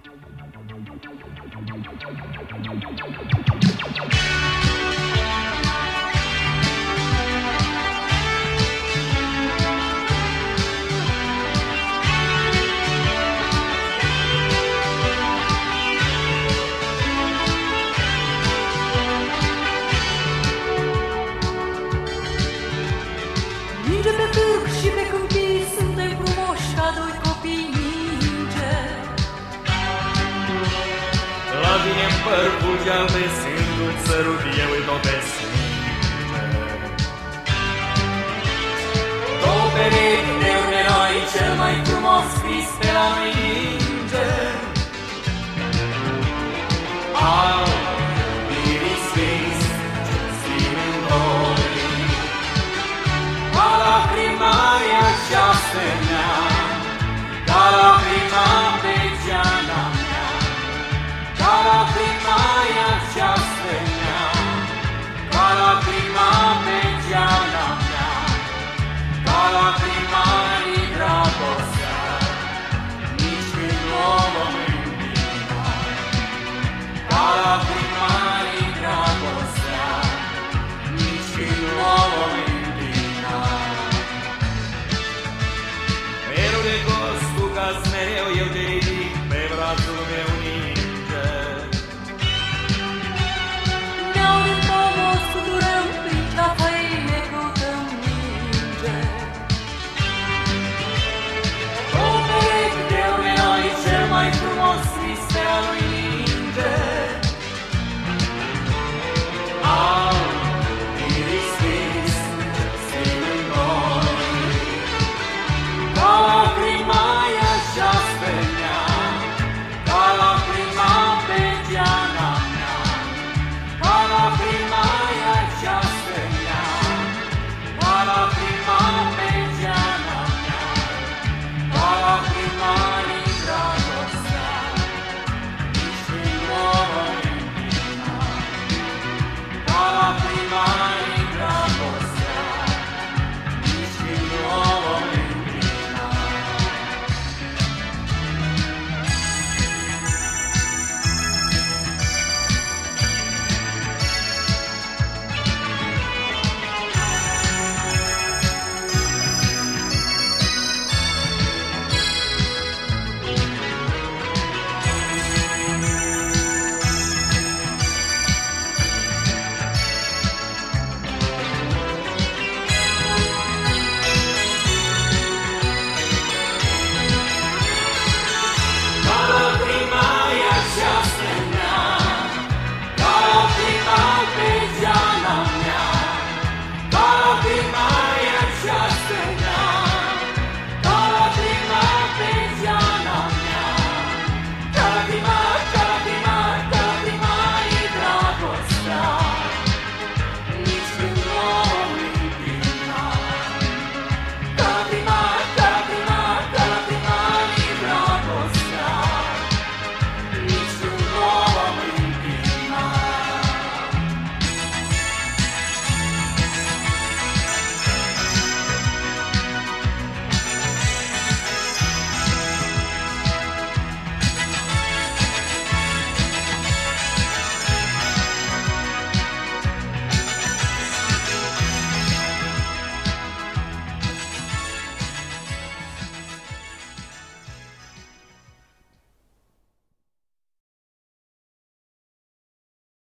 Thank you. părul i-am singur țărut eu îi dobesc Doperit de noi cel mai frumos scris pe la noi.